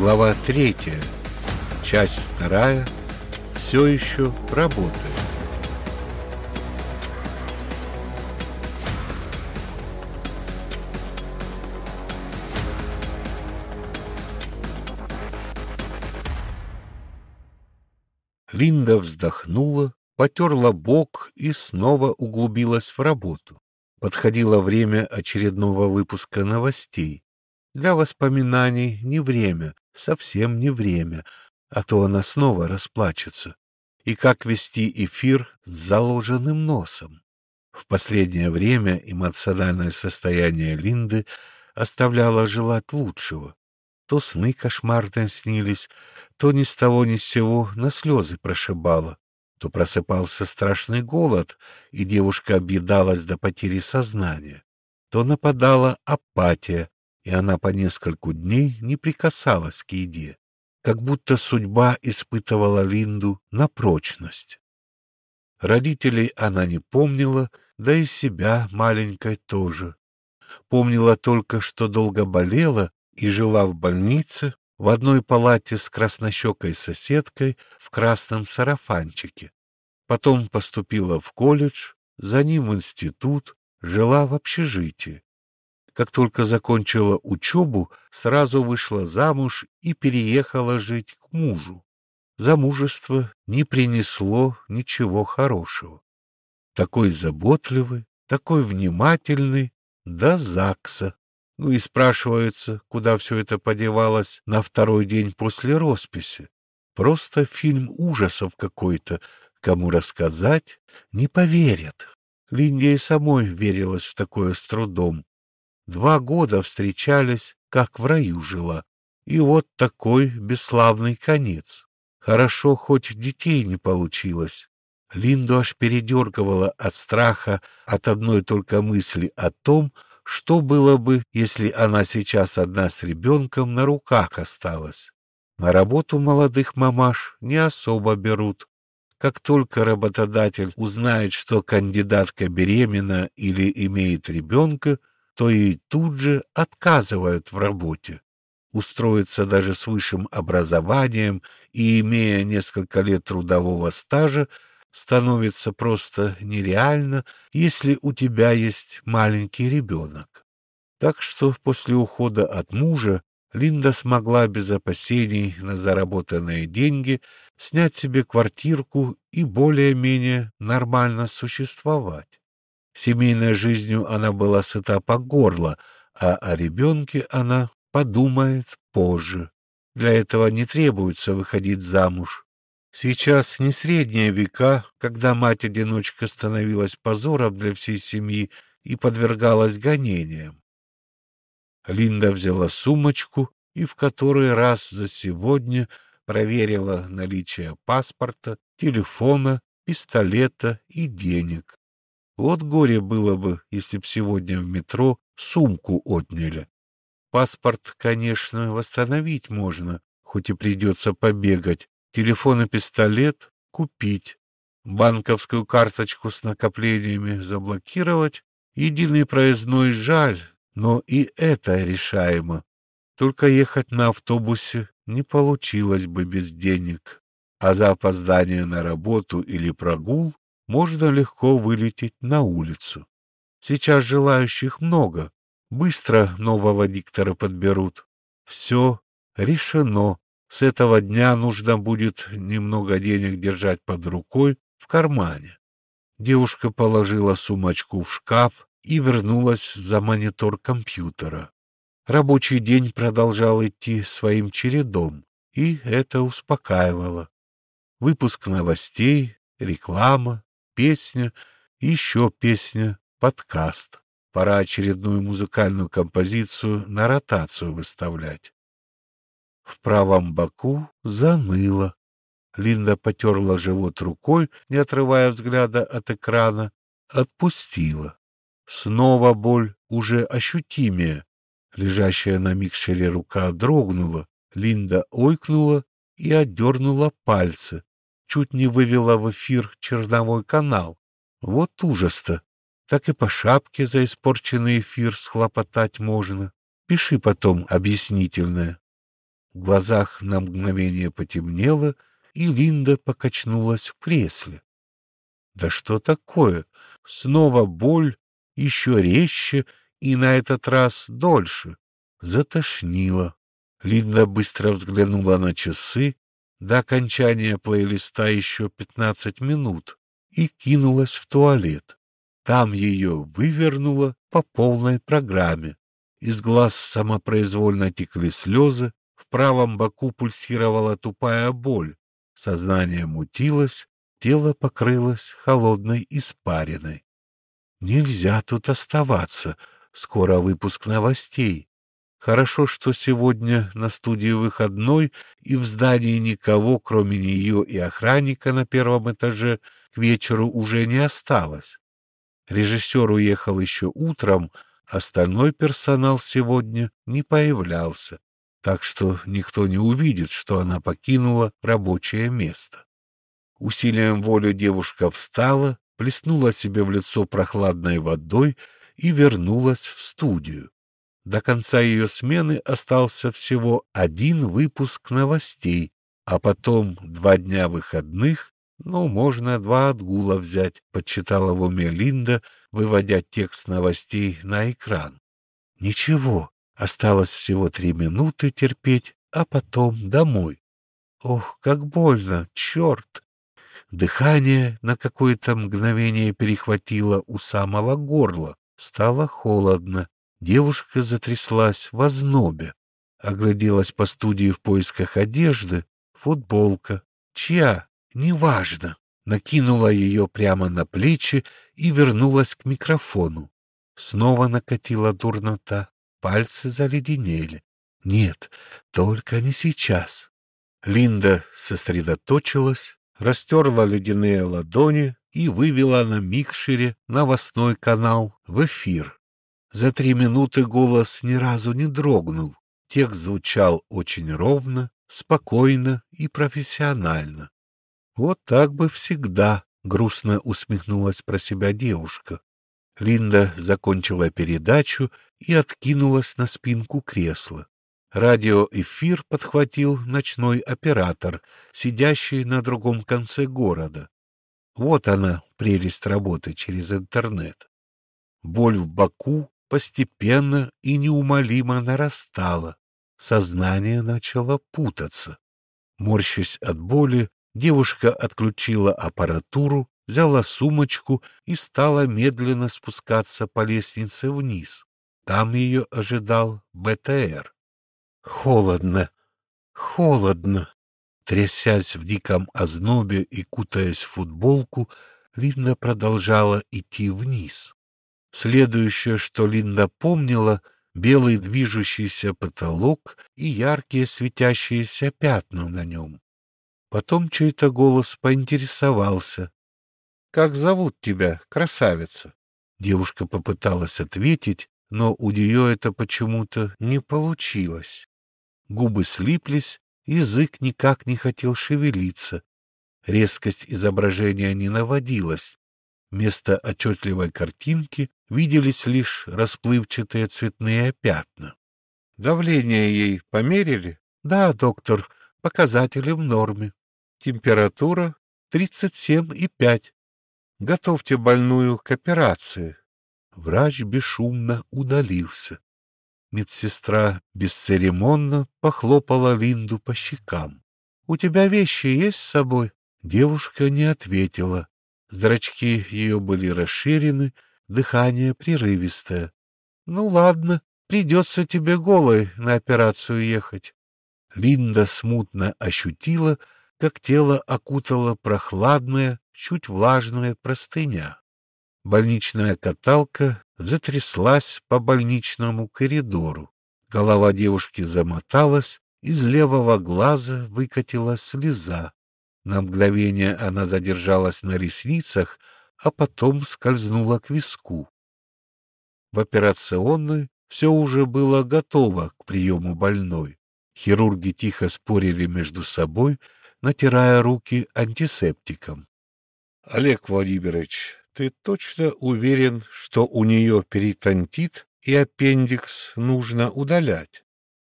Глава третья. Часть вторая. Все еще работает. Линда вздохнула, потерла бок и снова углубилась в работу. Подходило время очередного выпуска новостей. Для воспоминаний не время, совсем не время, а то она снова расплачется. И как вести эфир с заложенным носом? В последнее время эмоциональное состояние Линды оставляло желать лучшего. То сны кошмарные снились, то ни с того ни с сего на слезы прошибало, то просыпался страшный голод, и девушка объедалась до потери сознания, то нападала апатия, и она по нескольку дней не прикасалась к еде, как будто судьба испытывала Линду на прочность. Родителей она не помнила, да и себя маленькой тоже. Помнила только, что долго болела и жила в больнице в одной палате с краснощекой соседкой в красном сарафанчике. Потом поступила в колледж, за ним институт, жила в общежитии. Как только закончила учебу, сразу вышла замуж и переехала жить к мужу. Замужество не принесло ничего хорошего. Такой заботливый, такой внимательный, до ЗАГСа. Ну и спрашивается, куда все это подевалось на второй день после росписи. Просто фильм ужасов какой-то. Кому рассказать, не поверят. Линде и самой верилась в такое с трудом. Два года встречались, как в раю жила. И вот такой бесславный конец. Хорошо, хоть детей не получилось. Линду аж передергивала от страха от одной только мысли о том, что было бы, если она сейчас одна с ребенком на руках осталась? На работу молодых мамаш не особо берут. Как только работодатель узнает, что кандидатка беременна или имеет ребенка, то ей тут же отказывают в работе. Устроиться даже с высшим образованием и имея несколько лет трудового стажа становится просто нереально, если у тебя есть маленький ребенок. Так что после ухода от мужа Линда смогла без опасений на заработанные деньги снять себе квартирку и более-менее нормально существовать. Семейной жизнью она была сыта по горло, а о ребенке она подумает позже. Для этого не требуется выходить замуж. Сейчас не средние века, когда мать-одиночка становилась позором для всей семьи и подвергалась гонениям. Линда взяла сумочку и в который раз за сегодня проверила наличие паспорта, телефона, пистолета и денег. Вот горе было бы, если б сегодня в метро сумку отняли. Паспорт, конечно, восстановить можно, хоть и придется побегать, телефон и пистолет купить, банковскую карточку с накоплениями заблокировать, единый проездной жаль, но и это решаемо. Только ехать на автобусе не получилось бы без денег, а за опоздание на работу или прогул можно легко вылететь на улицу. Сейчас желающих много, быстро нового диктора подберут. Все решено. С этого дня нужно будет немного денег держать под рукой в кармане. Девушка положила сумочку в шкаф и вернулась за монитор компьютера. Рабочий день продолжал идти своим чередом, и это успокаивало. Выпуск новостей, реклама, песня, еще песня, подкаст. Пора очередную музыкальную композицию на ротацию выставлять. В правом боку заныло. Линда потерла живот рукой, не отрывая взгляда от экрана, отпустила. Снова боль, уже ощутимее. Лежащая на микшере рука дрогнула, Линда ойкнула и отдернула пальцы. Чуть не вывела в эфир черновой канал. Вот ужас-то! Так и по шапке за испорченный эфир схлопотать можно. Пиши потом объяснительное. В глазах на мгновение потемнело, и Линда покачнулась в кресле. Да что такое? Снова боль, еще резче и на этот раз дольше. Затошнило. Линда быстро взглянула на часы. До окончания плейлиста еще пятнадцать минут и кинулась в туалет. Там ее вывернуло по полной программе. Из глаз самопроизвольно текли слезы, в правом боку пульсировала тупая боль, сознание мутилось, тело покрылось холодной испариной. Нельзя тут оставаться, скоро выпуск новостей. Хорошо, что сегодня на студии выходной, и в здании никого, кроме нее и охранника на первом этаже, к вечеру уже не осталось. Режиссер уехал еще утром, остальной персонал сегодня не появлялся, так что никто не увидит, что она покинула рабочее место. Усилием воли девушка встала, плеснула себе в лицо прохладной водой и вернулась в студию. До конца ее смены остался всего один выпуск новостей, а потом два дня выходных, ну, можно два отгула взять, подсчитала в уме Линда, выводя текст новостей на экран. Ничего, осталось всего три минуты терпеть, а потом домой. Ох, как больно, черт! Дыхание на какое-то мгновение перехватило у самого горла. Стало холодно. Девушка затряслась в ознобе. Огляделась по студии в поисках одежды. Футболка. Чья? Неважно. Накинула ее прямо на плечи и вернулась к микрофону. Снова накатила дурнота. Пальцы заледенели. Нет, только не сейчас. Линда сосредоточилась, растерла ледяные ладони и вывела на микшере новостной канал в эфир. За три минуты голос ни разу не дрогнул. Текст звучал очень ровно, спокойно и профессионально. Вот так бы всегда, грустно усмехнулась про себя девушка. Линда закончила передачу и откинулась на спинку кресла. Радиоэфир подхватил ночной оператор, сидящий на другом конце города. Вот она, прелесть работы через интернет. Боль в боку постепенно и неумолимо нарастала. Сознание начало путаться. Морщась от боли, девушка отключила аппаратуру, взяла сумочку и стала медленно спускаться по лестнице вниз. Там ее ожидал БТР. Холодно, холодно. Трясясь в диком ознобе и кутаясь в футболку, Линда продолжала идти вниз. Следующее, что Линда помнила, белый движущийся потолок и яркие светящиеся пятна на нем. Потом чей-то голос поинтересовался. — Как зовут тебя, красавица? Девушка попыталась ответить, но у нее это почему-то не получилось. Губы слиплись, язык никак не хотел шевелиться. Резкость изображения не наводилась. Вместо отчетливой картинки виделись лишь расплывчатые цветные пятна. Давление ей померили? Да, доктор, показатели в норме. Температура 37,5. Готовьте больную к операции. Врач бесшумно удалился. Медсестра бесцеремонно похлопала Линду по щекам. — У тебя вещи есть с собой? Девушка не ответила. Зрачки ее были расширены, дыхание прерывистое. — Ну ладно, придется тебе голой на операцию ехать. Линда смутно ощутила, как тело окутала прохладная, чуть влажная простыня. Больничная каталка затряслась по больничному коридору. Голова девушки замоталась, из левого глаза выкатилась слеза. На мгновение она задержалась на ресницах, а потом скользнула к виску. В операционной все уже было готово к приему больной. Хирурги тихо спорили между собой, натирая руки антисептиком. — Олег Владимирович, ты точно уверен, что у нее перитонтит и аппендикс нужно удалять?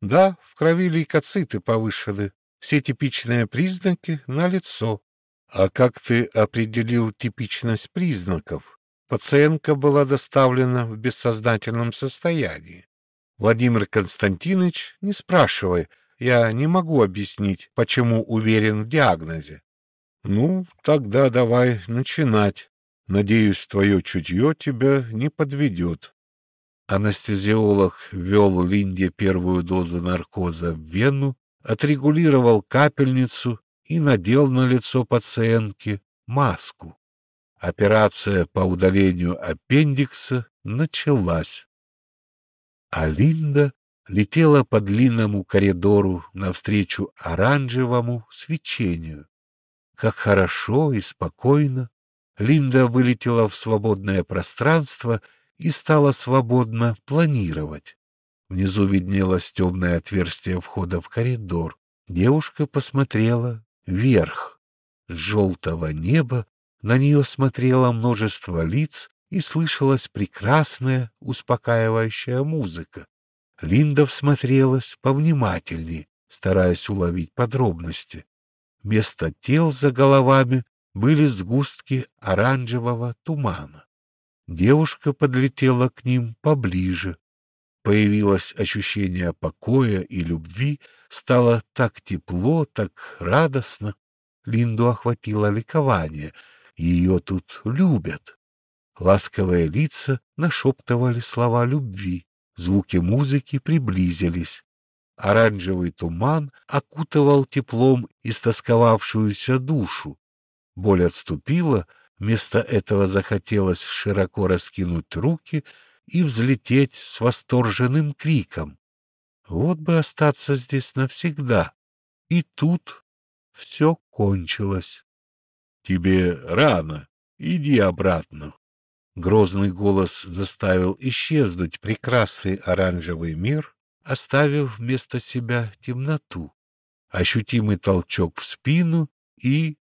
Да, в крови лейкоциты повышены. Все типичные признаки на лицо. А как ты определил типичность признаков? Пациентка была доставлена в бессознательном состоянии. Владимир Константинович, не спрашивай, я не могу объяснить, почему уверен в диагнозе. Ну, тогда давай начинать. Надеюсь, твое чутье тебя не подведет. Анестезиолог ввел Линде первую дозу наркоза в вену, отрегулировал капельницу и надел на лицо пациентки маску. Операция по удалению аппендикса началась. А Линда летела по длинному коридору навстречу оранжевому свечению. Как хорошо и спокойно Линда вылетела в свободное пространство и стала свободно планировать. Внизу виднелось темное отверстие входа в коридор. Девушка посмотрела вверх. С желтого неба на нее смотрело множество лиц и слышалась прекрасная, успокаивающая музыка. Линда всмотрелась повнимательнее, стараясь уловить подробности. Вместо тел за головами были сгустки оранжевого тумана. Девушка подлетела к ним поближе. Появилось ощущение покоя и любви, стало так тепло, так радостно. Линду охватило ликование. Ее тут любят. Ласковые лица нашептывали слова любви. Звуки музыки приблизились. Оранжевый туман окутывал теплом истосковавшуюся душу. Боль отступила, вместо этого захотелось широко раскинуть руки и взлететь с восторженным криком. Вот бы остаться здесь навсегда. И тут все кончилось. — Тебе рано, иди обратно. Грозный голос заставил исчезнуть прекрасный оранжевый мир, оставив вместо себя темноту. Ощутимый толчок в спину, и